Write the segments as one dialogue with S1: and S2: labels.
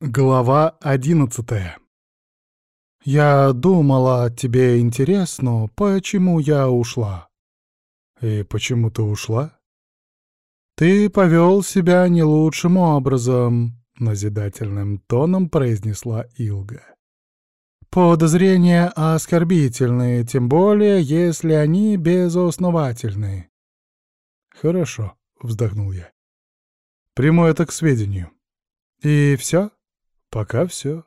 S1: Глава одиннадцатая «Я думала, тебе интересно, почему я ушла». «И почему ты ушла?» «Ты повел себя не лучшим образом», — назидательным тоном произнесла Илга. «Подозрения оскорбительные, тем более, если они безосновательные». «Хорошо», — вздохнул я. «Приму это к сведению». «И все?» Пока все.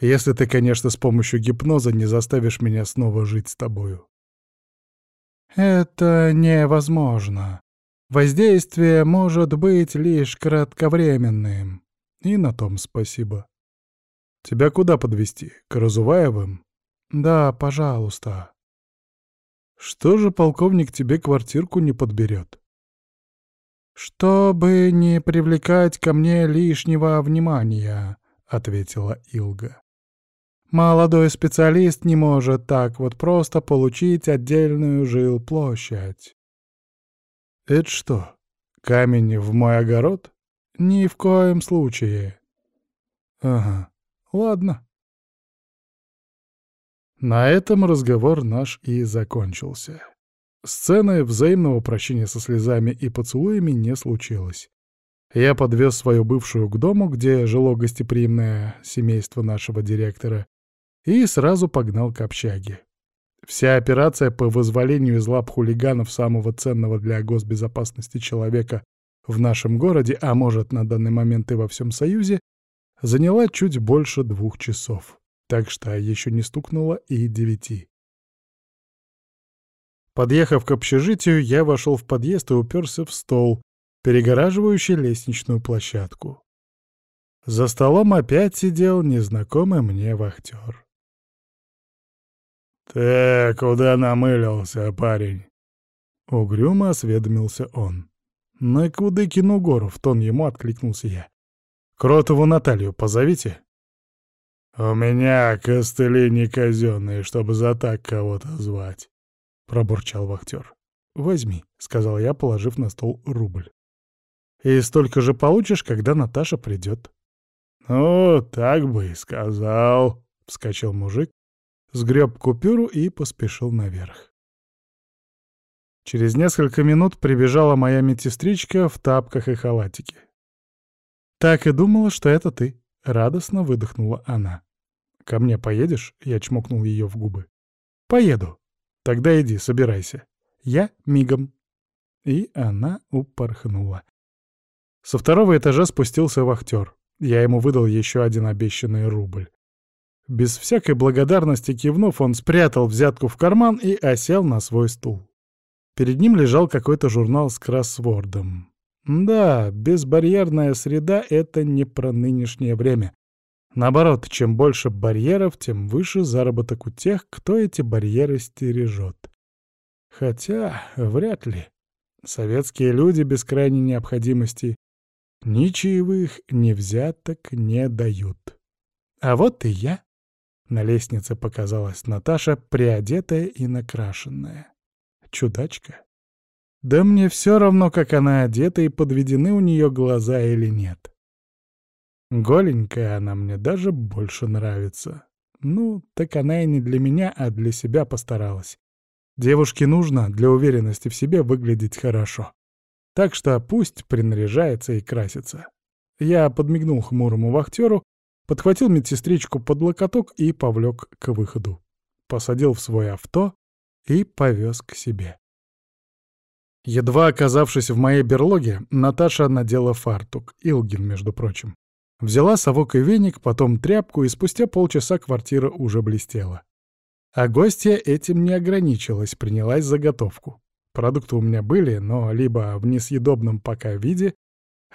S1: Если ты, конечно, с помощью гипноза не заставишь меня снова жить с тобою. Это невозможно. Воздействие может быть лишь кратковременным. И на том спасибо. Тебя куда подвести? К Разуваевым? Да, пожалуйста. Что же полковник тебе квартирку не подберет? «Чтобы не привлекать ко мне лишнего внимания», — ответила Илга. «Молодой специалист не может так вот просто получить отдельную жилплощадь». «Это что, камень в мой огород?» «Ни в коем случае». «Ага, ладно». На этом разговор наш и закончился. Сцены взаимного прощения со слезами и поцелуями не случилось. Я подвез свою бывшую к дому, где жило гостеприимное семейство нашего директора, и сразу погнал к общаге. Вся операция по вызволению из лап хулиганов самого ценного для госбезопасности человека в нашем городе, а может, на данный момент и во всем Союзе, заняла чуть больше двух часов. Так что еще не стукнуло и девяти. Подъехав к общежитию, я вошел в подъезд и уперся в стол, перегораживающий лестничную площадку. За столом опять сидел незнакомый мне вахтер. «Ты куда намылился, парень?» Угрюмо осведомился он. «На Кудыкину гору», — в тон ему откликнулся я. «Кротову Наталью позовите». «У меня костыли не казенные, чтобы за так кого-то звать». — пробурчал вахтер. «Возьми», — сказал я, положив на стол рубль. «И столько же получишь, когда Наташа придет». «Ну, так бы и сказал», — вскочил мужик, сгреб купюру и поспешил наверх. Через несколько минут прибежала моя медсестричка в тапках и халатике. «Так и думала, что это ты», — радостно выдохнула она. «Ко мне поедешь?» — я чмокнул ее в губы. «Поеду», Тогда иди, собирайся. Я мигом. И она упорхнула. Со второго этажа спустился вахтер. Я ему выдал еще один обещанный рубль. Без всякой благодарности кивнув, он спрятал взятку в карман и осел на свой стул. Перед ним лежал какой-то журнал с кроссвордом. Да, безбарьерная среда — это не про нынешнее время. Наоборот, чем больше барьеров, тем выше заработок у тех, кто эти барьеры стережет. Хотя, вряд ли. Советские люди без крайней необходимости ни чаевых, ни взяток не дают. А вот и я. На лестнице показалась Наташа, приодетая и накрашенная. Чудачка. Да мне все равно, как она одета и подведены у нее глаза или нет. Голенькая она мне даже больше нравится. Ну, так она и не для меня, а для себя постаралась. Девушке нужно для уверенности в себе выглядеть хорошо. Так что пусть принаряжается и красится. Я подмигнул хмурому вахтеру, подхватил медсестричку под локоток и повлек к выходу. Посадил в свой авто и повез к себе. Едва оказавшись в моей берлоге, Наташа надела фартук, Илгин, между прочим. Взяла совок и веник, потом тряпку, и спустя полчаса квартира уже блестела. А гостья этим не ограничилась, принялась заготовку. Продукты у меня были, но либо в несъедобном пока виде,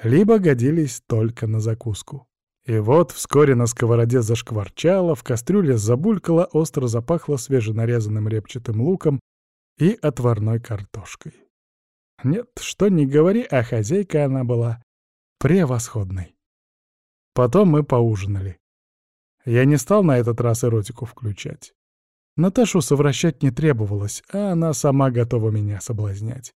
S1: либо годились только на закуску. И вот вскоре на сковороде зашкварчало, в кастрюле забулькало, остро запахло свеженарезанным репчатым луком и отварной картошкой. Нет, что ни говори, а хозяйка она была превосходной. Потом мы поужинали. Я не стал на этот раз эротику включать. Наташу совращать не требовалось, а она сама готова меня соблазнять.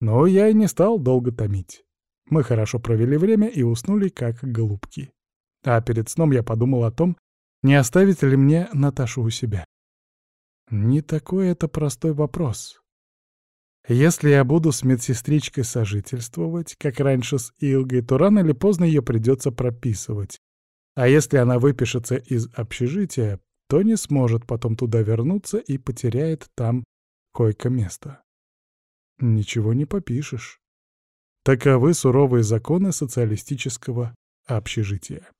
S1: Но я и не стал долго томить. Мы хорошо провели время и уснули как голубки. А перед сном я подумал о том, не оставить ли мне Наташу у себя. Не такой это простой вопрос. Если я буду с медсестричкой сожительствовать, как раньше с Илгой, то рано или поздно ее придется прописывать. А если она выпишется из общежития, то не сможет потом туда вернуться и потеряет там койко-место. Ничего не попишешь. Таковы суровые законы социалистического общежития.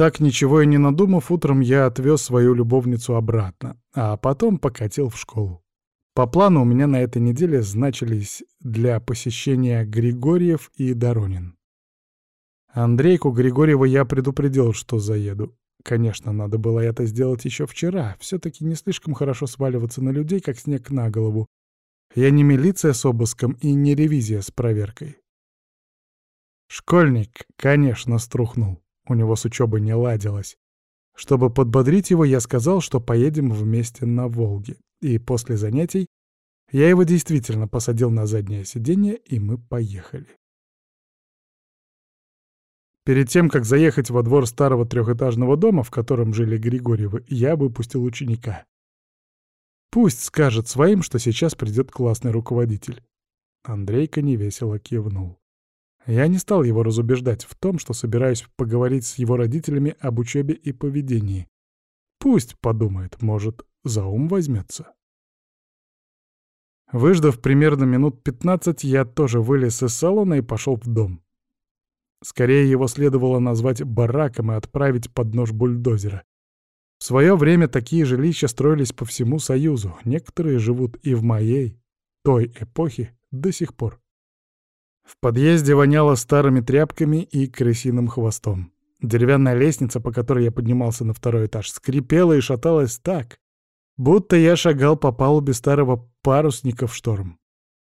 S1: Так, ничего и не надумав, утром я отвез свою любовницу обратно, а потом покатил в школу. По плану у меня на этой неделе значились для посещения Григорьев и Доронин. Андрейку Григорьева я предупредил, что заеду. Конечно, надо было это сделать еще вчера. Все-таки не слишком хорошо сваливаться на людей, как снег на голову. Я не милиция с обыском и не ревизия с проверкой. Школьник, конечно, струхнул. У него с учебой не ладилось. Чтобы подбодрить его, я сказал, что поедем вместе на Волге. И после занятий я его действительно посадил на заднее сиденье, и мы поехали. Перед тем, как заехать во двор старого трехэтажного дома, в котором жили Григорьевы, я выпустил ученика. Пусть скажет своим, что сейчас придет классный руководитель. Андрейка невесело кивнул. Я не стал его разубеждать в том, что собираюсь поговорить с его родителями об учебе и поведении. Пусть подумает, может, за ум возьмется. Выждав примерно минут пятнадцать, я тоже вылез из салона и пошел в дом. Скорее его следовало назвать бараком и отправить под нож бульдозера. В свое время такие жилища строились по всему Союзу, некоторые живут и в моей, той эпохе, до сих пор. В подъезде воняло старыми тряпками и крысиным хвостом. Деревянная лестница, по которой я поднимался на второй этаж, скрипела и шаталась так, будто я шагал по палубе старого парусника в шторм.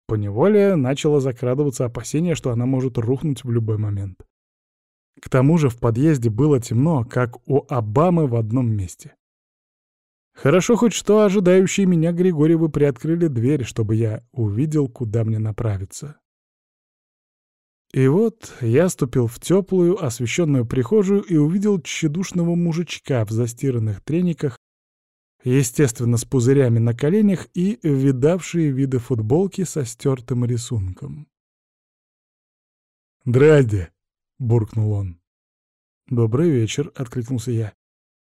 S1: Поневоле начало закрадываться опасение, что она может рухнуть в любой момент. К тому же в подъезде было темно, как у Обамы в одном месте. Хорошо хоть что ожидающие меня Григорьевы приоткрыли дверь, чтобы я увидел, куда мне направиться. И вот я ступил в теплую, освещенную прихожую и увидел тщедушного мужичка в застиранных трениках, естественно, с пузырями на коленях и видавшие виды футболки со стертым рисунком. «Драде!» — буркнул он. «Добрый вечер», — откликнулся я.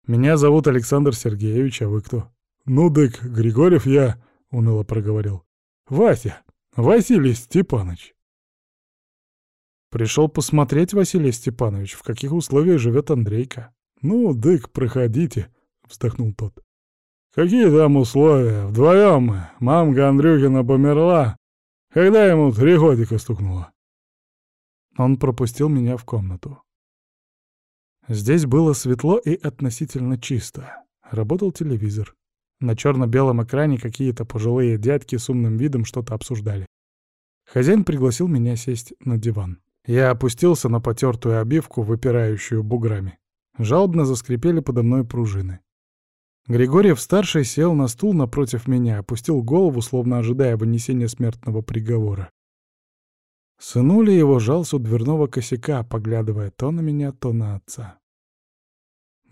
S1: «Меня зовут Александр Сергеевич, а вы кто?» «Ну, дык, Григорьев я», — уныло проговорил. «Вася, Василий Степанович». Пришел посмотреть, Василий Степанович, в каких условиях живет Андрейка. «Ну, дык, проходите», — вздохнул тот. «Какие там условия? Вдвоем мы. Мамка Андрюхина померла, когда ему три годика стукнуло». Он пропустил меня в комнату. Здесь было светло и относительно чисто. Работал телевизор. На черно-белом экране какие-то пожилые дядьки с умным видом что-то обсуждали. Хозяин пригласил меня сесть на диван. Я опустился на потертую обивку, выпирающую буграми. Жалобно заскрипели подо мной пружины. Григорьев-старший сел на стул напротив меня, опустил голову, словно ожидая вынесения смертного приговора. Сынули его жался у дверного косяка, поглядывая то на меня, то на отца.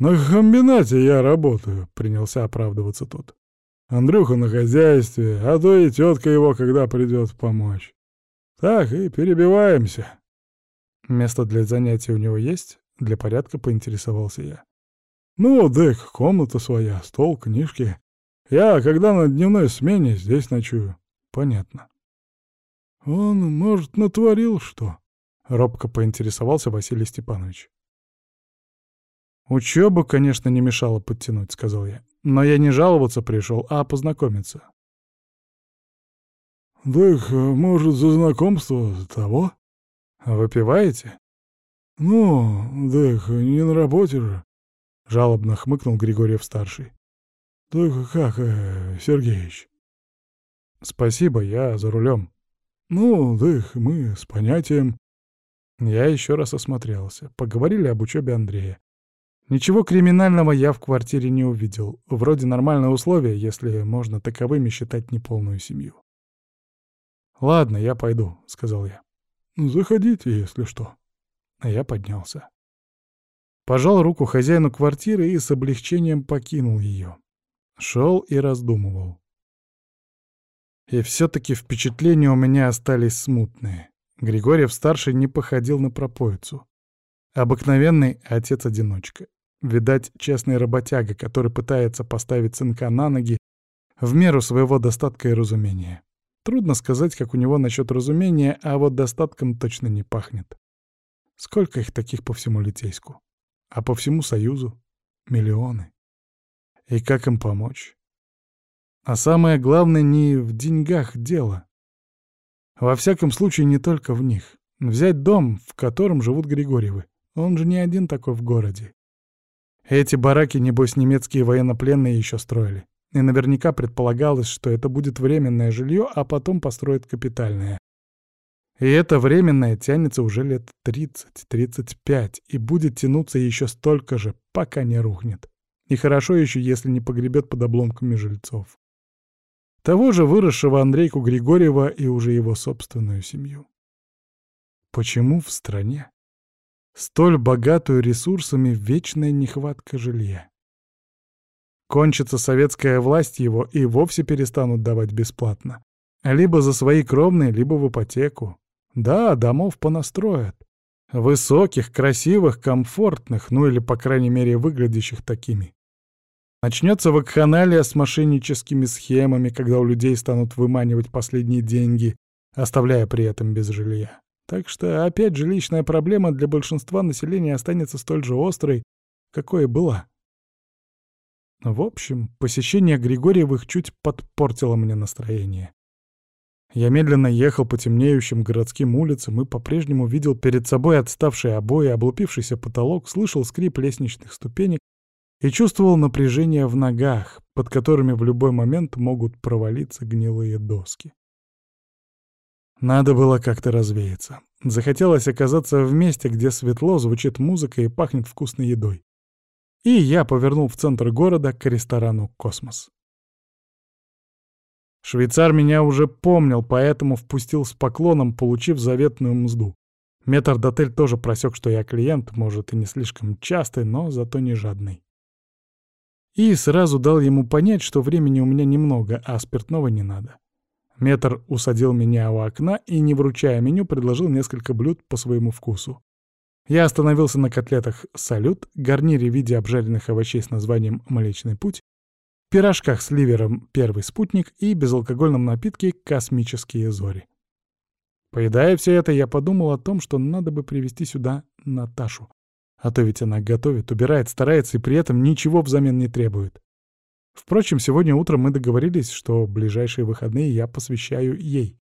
S1: «На комбинате я работаю», — принялся оправдываться тот. «Андрюха на хозяйстве, а то и тетка его, когда придет помочь. Так и перебиваемся. Место для занятий у него есть? Для порядка поинтересовался я. Ну, дык, комната своя, стол, книжки. Я, когда на дневной смене, здесь ночую. Понятно. Он, может, натворил что? Робко поинтересовался Василий Степанович. «Учеба, конечно, не мешало подтянуть», — сказал я. «Но я не жаловаться пришел, а познакомиться». «Так, может, за знакомство того?» «Выпиваете?» «Ну, да не на работе же», — жалобно хмыкнул Григорьев-старший. «Только как, э, Сергеич?» «Спасибо, я за рулем». «Ну, да мы с понятием». Я еще раз осмотрелся. Поговорили об учебе Андрея. Ничего криминального я в квартире не увидел. Вроде нормальные условия, если можно таковыми считать неполную семью. «Ладно, я пойду», — сказал я. «Заходите, если что». Я поднялся. Пожал руку хозяину квартиры и с облегчением покинул ее. Шел и раздумывал. И все-таки впечатления у меня остались смутные. Григорьев-старший не походил на пропоицу. Обыкновенный отец-одиночка. Видать, честный работяга, который пытается поставить сынка на ноги в меру своего достатка и разумения. Трудно сказать, как у него насчет разумения, а вот достатком точно не пахнет. Сколько их таких по всему Литейску? А по всему Союзу? Миллионы. И как им помочь? А самое главное, не в деньгах дело. Во всяком случае, не только в них. Взять дом, в котором живут Григорьевы. Он же не один такой в городе. Эти бараки, небось, немецкие военнопленные еще строили. И наверняка предполагалось, что это будет временное жилье, а потом построят капитальное. И это временное тянется уже лет 30-35 и будет тянуться еще столько же, пока не рухнет. И хорошо еще, если не погребет под обломками жильцов. Того же выросшего Андрейку Григорьева и уже его собственную семью. Почему в стране, столь богатую ресурсами, вечная нехватка жилья? Кончится советская власть его и вовсе перестанут давать бесплатно. Либо за свои кровные, либо в ипотеку. Да, домов понастроят. Высоких, красивых, комфортных, ну или, по крайней мере, выглядящих такими. Начнется вакханалия с мошенническими схемами, когда у людей станут выманивать последние деньги, оставляя при этом без жилья. Так что опять жилищная проблема для большинства населения останется столь же острой, какой и была. В общем, посещение Григорьевых чуть подпортило мне настроение. Я медленно ехал по темнеющим городским улицам и по-прежнему видел перед собой отставшие обои, облупившийся потолок, слышал скрип лестничных ступенек и чувствовал напряжение в ногах, под которыми в любой момент могут провалиться гнилые доски. Надо было как-то развеяться. Захотелось оказаться в месте, где светло, звучит музыка и пахнет вкусной едой. И я повернул в центр города к ресторану «Космос». Швейцар меня уже помнил, поэтому впустил с поклоном, получив заветную мзду. Метрдотель тоже просек, что я клиент, может, и не слишком частый, но зато не жадный. И сразу дал ему понять, что времени у меня немного, а спиртного не надо. Метр усадил меня у окна и, не вручая меню, предложил несколько блюд по своему вкусу. Я остановился на котлетах «Салют», гарнире в виде обжаренных овощей с названием «Млечный путь», пирожках с ливером «Первый спутник» и безалкогольном напитке «Космические зори». Поедая все это, я подумал о том, что надо бы привести сюда Наташу. А то ведь она готовит, убирает, старается и при этом ничего взамен не требует. Впрочем, сегодня утром мы договорились, что ближайшие выходные я посвящаю ей.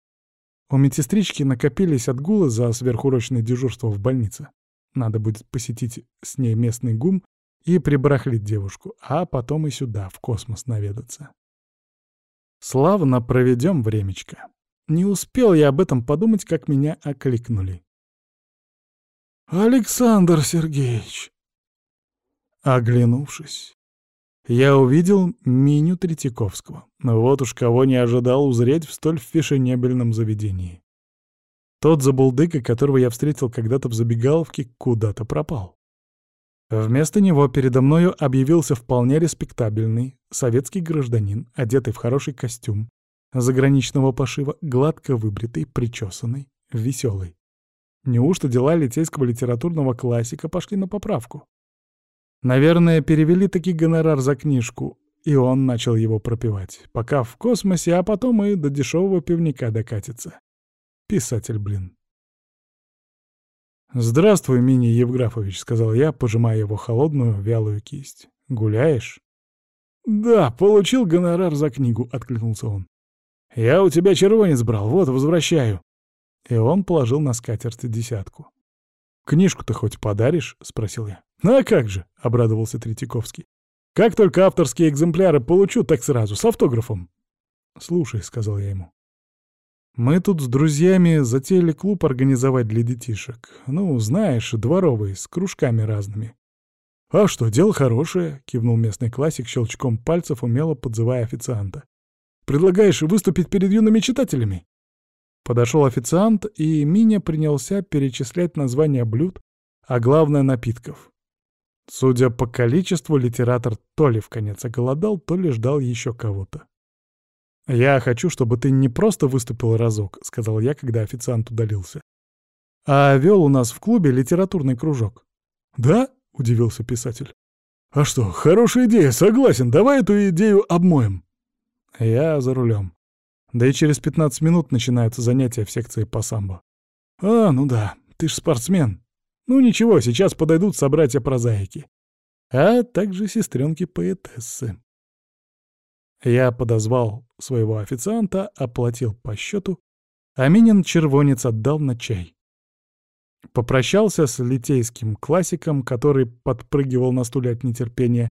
S1: У медсестрички накопились отгулы за сверхурочное дежурство в больнице. Надо будет посетить с ней местный гум и прибарахлить девушку, а потом и сюда, в космос, наведаться. Славно проведем времечко. Не успел я об этом подумать, как меня окликнули. «Александр Сергеевич!» Оглянувшись, я увидел Миню Третьяковского. Вот уж кого не ожидал узреть в столь фешенебельном заведении. Тот забулдыка, которого я встретил когда-то в забегаловке, куда-то пропал. Вместо него передо мною объявился вполне респектабельный советский гражданин, одетый в хороший костюм, заграничного пошива, гладко выбритый, причесанный, веселый. Неужто дела литейского литературного классика пошли на поправку? Наверное, перевели таки гонорар за книжку, и он начал его пропивать, пока в космосе, а потом и до дешевого пивника докатится. Писатель, блин. «Здравствуй, Мини Евграфович», — сказал я, пожимая его холодную, вялую кисть. «Гуляешь?» «Да, получил гонорар за книгу», — откликнулся он. «Я у тебя червонец брал, вот, возвращаю». И он положил на скатерть десятку. «Книжку-то хоть подаришь?» — спросил я. «А как же!» — обрадовался Третьяковский. «Как только авторские экземпляры получу, так сразу, с автографом». «Слушай», — сказал я ему, мы тут с друзьями затеяли клуб организовать для детишек. Ну, знаешь, дворовый, с кружками разными. «А что, дело хорошее», — кивнул местный классик щелчком пальцев, умело подзывая официанта. «Предлагаешь выступить перед юными читателями?» Подошел официант, и Миня принялся перечислять названия блюд, а главное — напитков. Судя по количеству, литератор то ли в конец оголодал, то ли ждал еще кого-то. «Я хочу, чтобы ты не просто выступил разок», — сказал я, когда официант удалился, «а вел у нас в клубе литературный кружок». «Да?» — удивился писатель. «А что, хорошая идея, согласен, давай эту идею обмоем». Я за рулем. Да и через 15 минут начинаются занятия в секции по самбо. «А, ну да, ты ж спортсмен. Ну ничего, сейчас подойдут собратья-прозаики. А также сестренки-поэтессы». Я подозвал своего официанта, оплатил по счету, а Минин червонец отдал на чай. Попрощался с литейским классиком, который подпрыгивал на стуле от нетерпения,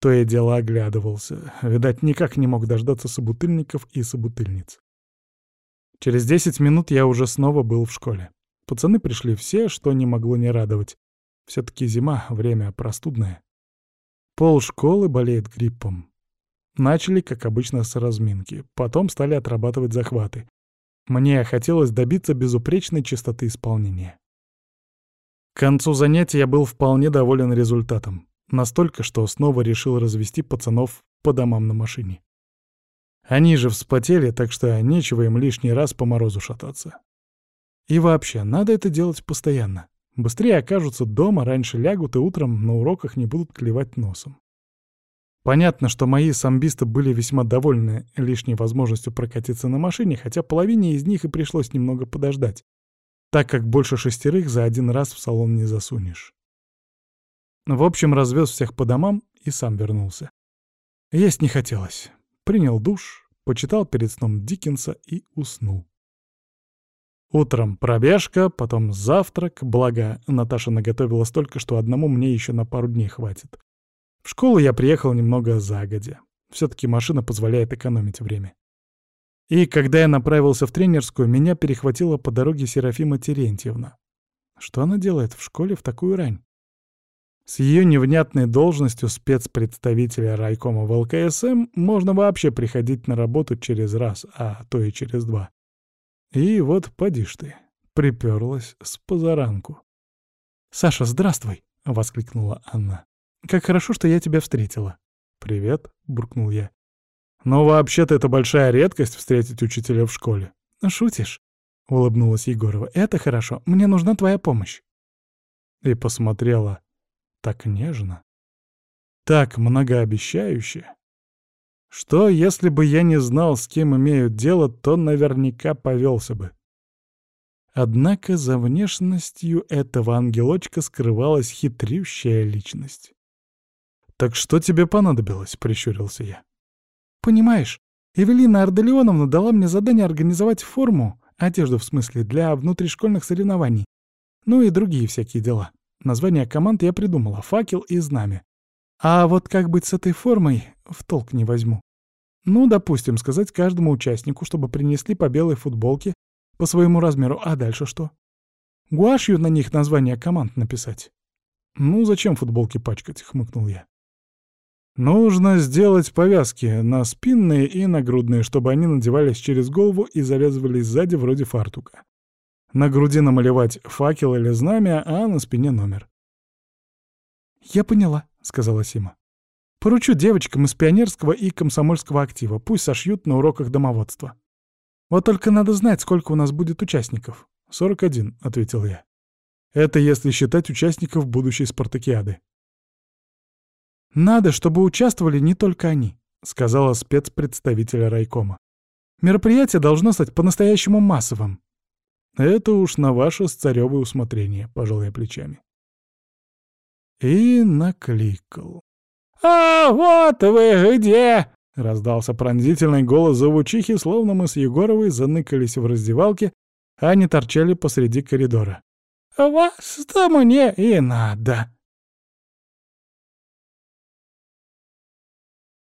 S1: то и дело оглядывался. Видать, никак не мог дождаться собутыльников и собутыльниц. Через десять минут я уже снова был в школе. Пацаны пришли все, что не могло не радовать. все таки зима, время простудное. Пол школы болеет гриппом. Начали, как обычно, с разминки. Потом стали отрабатывать захваты. Мне хотелось добиться безупречной чистоты исполнения. К концу занятия я был вполне доволен результатом. Настолько, что снова решил развести пацанов по домам на машине. Они же вспотели, так что нечего им лишний раз по морозу шататься. И вообще, надо это делать постоянно. Быстрее окажутся дома, раньше лягут и утром на уроках не будут клевать носом. Понятно, что мои самбисты были весьма довольны лишней возможностью прокатиться на машине, хотя половине из них и пришлось немного подождать, так как больше шестерых за один раз в салон не засунешь. В общем, развез всех по домам и сам вернулся. Есть не хотелось. Принял душ, почитал перед сном Диккенса и уснул. Утром пробежка, потом завтрак, благо Наташа наготовила столько, что одному мне еще на пару дней хватит. В школу я приехал немного загодя. Все-таки машина позволяет экономить время. И когда я направился в тренерскую, меня перехватила по дороге Серафима Терентьевна. Что она делает в школе в такую рань? С ее невнятной должностью спецпредставителя райкома в ЛКСМ можно вообще приходить на работу через раз, а то и через два. И вот поди ж ты, приперлась с позаранку. «Саша, здравствуй!» — воскликнула Анна. «Как хорошо, что я тебя встретила». «Привет», — буркнул я. Но вообще-то это большая редкость встретить учителя в школе. Шутишь? Улыбнулась Егорова. Это хорошо. Мне нужна твоя помощь. И посмотрела так нежно, так многообещающе, что если бы я не знал, с кем имею дело, то наверняка повелся бы. Однако за внешностью этого ангелочка скрывалась хитрющая личность. «Так что тебе понадобилось?» — прищурился я. Понимаешь, Эвелина Арделеоновна дала мне задание организовать форму, одежду в смысле, для внутришкольных соревнований. Ну и другие всякие дела. Название команд я придумала — «Факел» и «Знамя». А вот как быть с этой формой, в толк не возьму. Ну, допустим, сказать каждому участнику, чтобы принесли по белой футболке по своему размеру, а дальше что? Гуашью на них название команд написать. «Ну, зачем футболки пачкать?» — хмыкнул я. Нужно сделать повязки на спинные и нагрудные, чтобы они надевались через голову и завязывались сзади вроде фартука. На груди намалевать факел или знамя, а на спине номер. «Я поняла», — сказала Сима. «Поручу девочкам из пионерского и комсомольского актива, пусть сошьют на уроках домоводства. Вот только надо знать, сколько у нас будет участников». «Сорок один», — ответил я. «Это если считать участников будущей спартакиады». «Надо, чтобы участвовали не только они», — сказала спецпредставитель райкома. «Мероприятие должно стать по-настоящему массовым». «Это уж на ваше с царёвое усмотрение», — пожал я плечами. И накликал. «А, вот вы где!» — раздался пронзительный голос зовучихи, словно мы с Егоровой заныкались в раздевалке, а не торчали посреди коридора. «Вас-то мне и надо!»